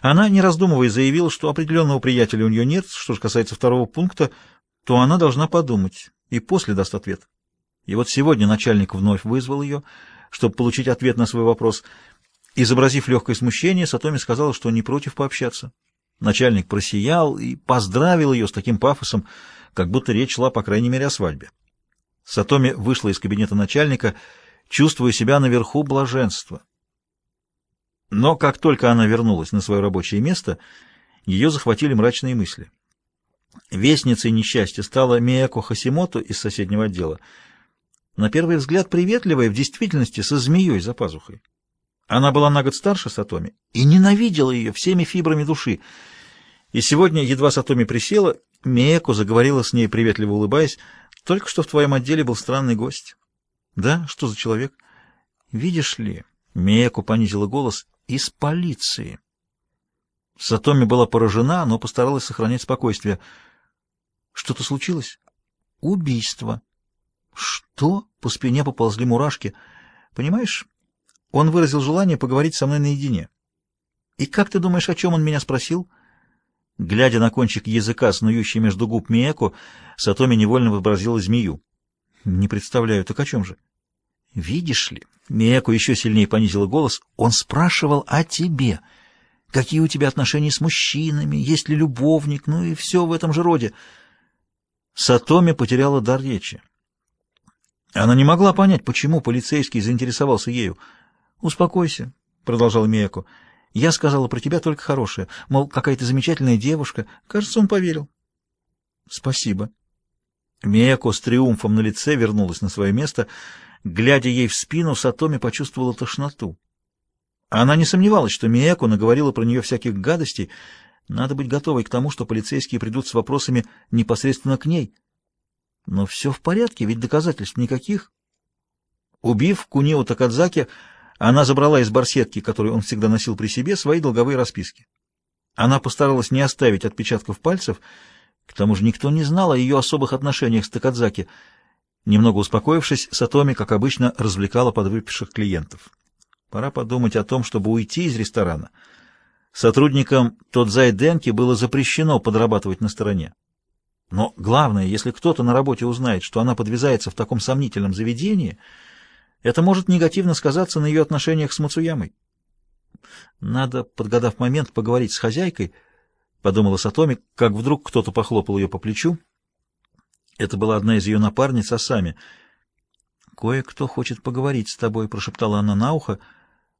Она, не раздумывая, заявила, что определенного приятеля у нее нет, что же касается второго пункта, то она должна подумать, и после даст ответ. И вот сегодня начальник вновь вызвал ее, чтобы получить ответ на свой вопрос. Изобразив легкое смущение, Сатоми сказала, что не против пообщаться. Начальник просиял и поздравил ее с таким пафосом, как будто речь шла, по крайней мере, о свадьбе. Сатоми вышла из кабинета начальника, чувствуя себя наверху блаженства. Но как только она вернулась на свое рабочее место, ее захватили мрачные мысли. Вестницей несчастья стала Мияко Хасимото из соседнего отдела. На первый взгляд приветливая, в действительности со змеей за пазухой. Она была на год старше Сатоми и ненавидела ее всеми фибрами души. И сегодня, едва Сатоми присела, Мияко заговорила с ней, приветливо улыбаясь, «Только что в твоем отделе был странный гость». «Да? Что за человек?» «Видишь ли...» — Мияко понизила голос из полиции. Сатоми была поражена, но постаралась сохранять спокойствие. Что-то случилось? Убийство. Что? По спине поползли мурашки. Понимаешь, он выразил желание поговорить со мной наедине. И как ты думаешь, о чем он меня спросил? Глядя на кончик языка, снующий между губ Миэко, Сатоми невольно вообразила змею. Не представляю, так о чем же? Видишь ли, Мияко еще сильнее понизила голос. «Он спрашивал о тебе. Какие у тебя отношения с мужчинами, есть ли любовник, ну и все в этом же роде». Сатоми потеряла дар речи. Она не могла понять, почему полицейский заинтересовался ею. «Успокойся», — продолжал Мияко. «Я сказала про тебя только хорошее. Мол, какая то замечательная девушка. Кажется, он поверил». «Спасибо». Мияко с триумфом на лице вернулась на свое место — Глядя ей в спину, Сатоми почувствовала тошноту. Она не сомневалась, что Мияко наговорила про нее всяких гадостей. Надо быть готовой к тому, что полицейские придут с вопросами непосредственно к ней. Но все в порядке, ведь доказательств никаких. Убив Кунио Такадзаки, она забрала из барсетки, которую он всегда носил при себе, свои долговые расписки. Она постаралась не оставить отпечатков пальцев, к тому же никто не знал о ее особых отношениях с Такадзаки — Немного успокоившись, Сатоми, как обычно, развлекала подвыпивших клиентов. Пора подумать о том, чтобы уйти из ресторана. Сотрудникам Тодзай Денки было запрещено подрабатывать на стороне. Но главное, если кто-то на работе узнает, что она подвязается в таком сомнительном заведении, это может негативно сказаться на ее отношениях с Мацуямой. Надо, подгадав момент, поговорить с хозяйкой, — подумала Сатоми, как вдруг кто-то похлопал ее по плечу. Это была одна из ее напарниц Асами. «Кое-кто хочет поговорить с тобой», — прошептала она на ухо,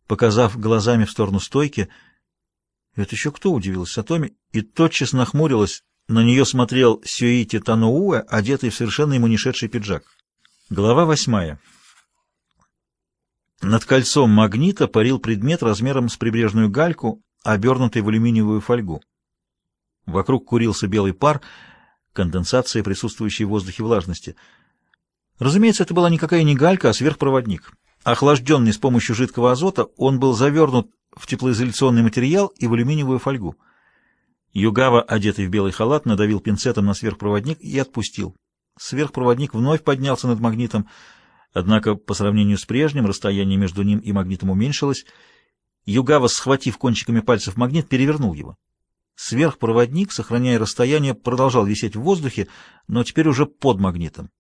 показав глазами в сторону стойки. «Это еще кто?» — удивилась Сатоми, и тотчас нахмурилась. На нее смотрел Сюити Таноуэ, одетый в совершенно ему не пиджак. Глава восьмая. Над кольцом магнита парил предмет размером с прибрежную гальку, обернутый в алюминиевую фольгу. Вокруг курился белый пар — конденсация присутствующей в воздухе влажности. Разумеется, это была никакая не галька, а сверхпроводник. Охлажденный с помощью жидкого азота, он был завернут в теплоизоляционный материал и в алюминиевую фольгу. Югава, одетый в белый халат, надавил пинцетом на сверхпроводник и отпустил. Сверхпроводник вновь поднялся над магнитом, однако по сравнению с прежним расстояние между ним и магнитом уменьшилось. Югава, схватив кончиками пальцев магнит, перевернул его. Сверхпроводник, сохраняя расстояние, продолжал висеть в воздухе, но теперь уже под магнитом.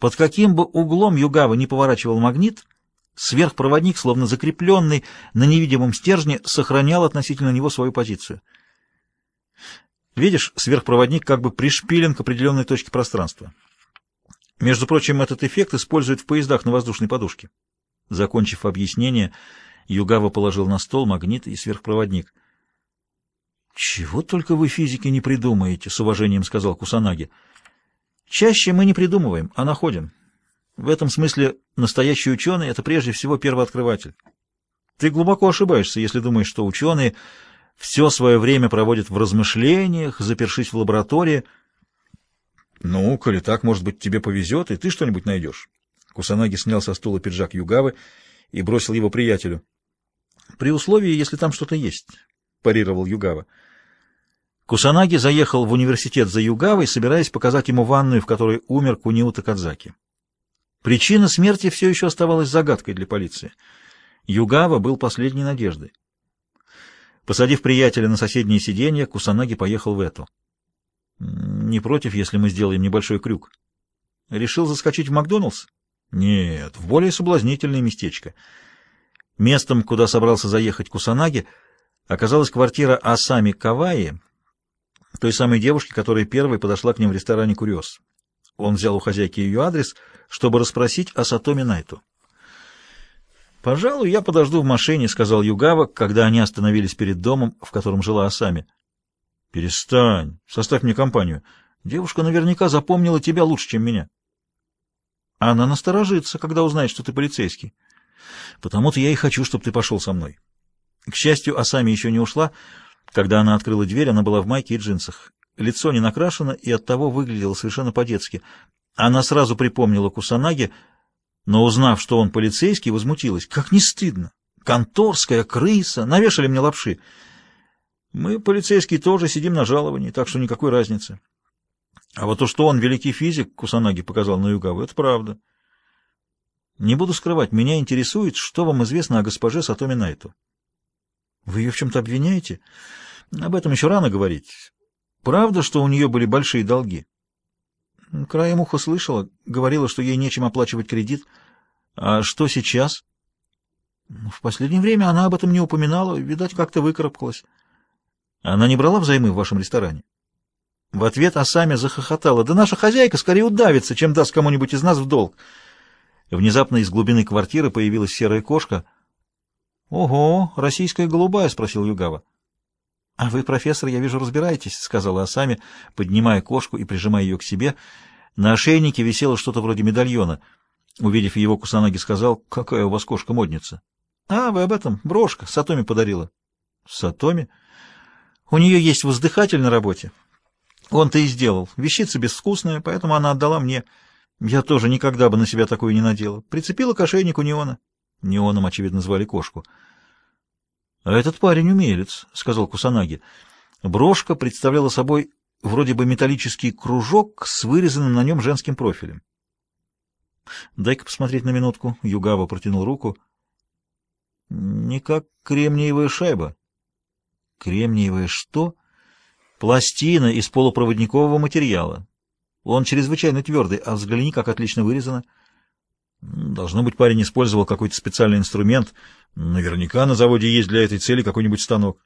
Под каким бы углом Югава не поворачивал магнит, сверхпроводник, словно закрепленный на невидимом стержне, сохранял относительно него свою позицию. Видишь, сверхпроводник как бы пришпилен к определенной точке пространства. Между прочим, этот эффект используют в поездах на воздушной подушке. Закончив объяснение, Югава положил на стол магнит и сверхпроводник — «Чего только вы, физики, не придумаете», — с уважением сказал Кусанаги. «Чаще мы не придумываем, а находим. В этом смысле настоящий ученый — это прежде всего первооткрыватель. Ты глубоко ошибаешься, если думаешь, что ученые все свое время проводят в размышлениях, запершись в лаборатории. Ну, коли так, может быть, тебе повезет, и ты что-нибудь найдешь». Кусанаги снял со стула пиджак Югавы и бросил его приятелю. «При условии, если там что-то есть», — парировал Югава. Кусанаги заехал в университет за Югавой, собираясь показать ему ванную, в которой умер Куниу Такадзаки. Причина смерти все еще оставалась загадкой для полиции. Югава был последней надеждой. Посадив приятеля на соседнее сиденье, Кусанаги поехал в эту. Не против, если мы сделаем небольшой крюк. Решил заскочить в Макдоналдс? Нет, в более соблазнительное местечко. Местом, куда собрался заехать Кусанаги, оказалась квартира Асами Каваи, той самой девушки, которая первой подошла к ним в ресторане «Курьез». Он взял у хозяйки ее адрес, чтобы расспросить о Сатоме Найту. «Пожалуй, я подожду в машине», — сказал Югава, когда они остановились перед домом, в котором жила Асами. «Перестань, составь мне компанию. Девушка наверняка запомнила тебя лучше, чем меня». Она насторожится, когда узнает, что ты полицейский. Потому-то я и хочу, чтобы ты пошел со мной. К счастью, Асами еще не ушла. Когда она открыла дверь, она была в майке и джинсах. Лицо не накрашено и оттого выглядело совершенно по-детски. Она сразу припомнила Кусанаги, но, узнав, что он полицейский, возмутилась. «Как не стыдно! Конторская крыса! Навешали мне лапши!» «Мы, полицейские, тоже сидим на жаловании, так что никакой разницы». А вот то, что он великий физик, Кусанаги показал на Югаву, это правда. Не буду скрывать, меня интересует, что вам известно о госпоже Сатоми Найту. Вы ее в чем-то обвиняете? Об этом еще рано говорить. Правда, что у нее были большие долги? Краем уха слышала, говорила, что ей нечем оплачивать кредит. А что сейчас? В последнее время она об этом не упоминала, видать, как-то выкарабкалась. Она не брала взаймы в вашем ресторане? В ответ Асами захохотала. «Да наша хозяйка скорее удавится, чем даст кому-нибудь из нас в долг». Внезапно из глубины квартиры появилась серая кошка. «Ого, российская голубая?» — спросил Югава. «А вы, профессор, я вижу, разбираетесь», — сказала Асами, поднимая кошку и прижимая ее к себе. На ошейнике висело что-то вроде медальона. Увидев его, Кусанаги сказал, «Какая у вас кошка-модница?» «А, вы об этом? Брошка. Сатоми подарила». «Сатоми? У нее есть воздыхатель на работе. Он-то и сделал. Вещица безвкусная, поэтому она отдала мне. Я тоже никогда бы на себя такую не надела. Прицепила к ошейнику Неона. Неоном, очевидно, звали кошку. — А этот парень умелец, — сказал Кусанаги. Брошка представляла собой вроде бы металлический кружок с вырезанным на нем женским профилем. — Дай-ка посмотреть на минутку. Югава протянул руку. — Не как кремниевая шайба. — Кремниевая что? — Пластина из полупроводникового материала. Он чрезвычайно твердый, а взгляни, как отлично вырезано. Должно быть, парень использовал какой-то специальный инструмент. Наверняка на заводе есть для этой цели какой-нибудь станок.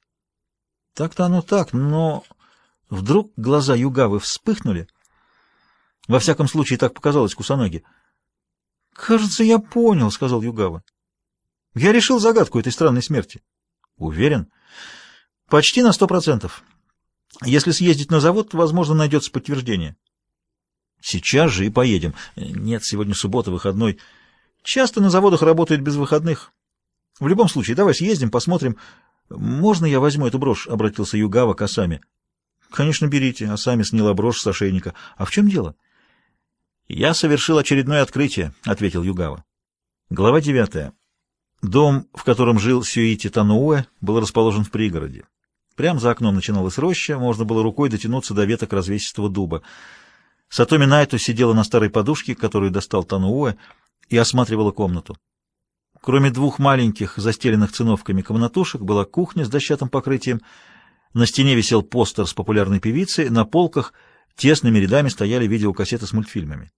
Так-то оно так, но вдруг глаза Югавы вспыхнули. Во всяком случае, так показалось Кусанаги. «Кажется, я понял», — сказал Югава. «Я решил загадку этой странной смерти». «Уверен?» «Почти на сто процентов. Если съездить на завод, возможно, найдется подтверждение. Сейчас же и поедем. Нет, сегодня суббота, выходной. Часто на заводах работают без выходных. В любом случае, давай съездим, посмотрим. Можно я возьму эту брошь? Обратился Югава к Асами. Конечно, берите. Асами сняла брошь с ошейника. А в чем дело? Я совершил очередное открытие, ответил Югава. Глава девятая. Дом, в котором жил Сюити Тануэ, был расположен в пригороде. Прямо за окном начиналась роща, можно было рукой дотянуться до веток развесистого дуба. Сатоми Найту сидела на старой подушке, которую достал Танууэ, и осматривала комнату. Кроме двух маленьких, застеленных циновками комнатушек, была кухня с дощатым покрытием, на стене висел постер с популярной певицей, на полках тесными рядами стояли видеокассеты с мультфильмами.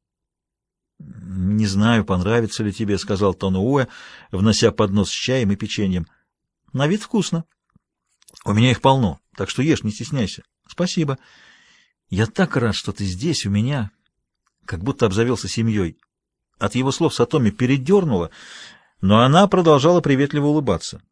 «Не знаю, понравится ли тебе», — сказал Танууэ, внося поднос с чаем и печеньем. «На вид вкусно». У меня их полно, так что ешь, не стесняйся. Спасибо. Я так рад, что ты здесь, у меня. Как будто обзавелся семьей. От его слов Сатоми передернула, но она продолжала приветливо улыбаться.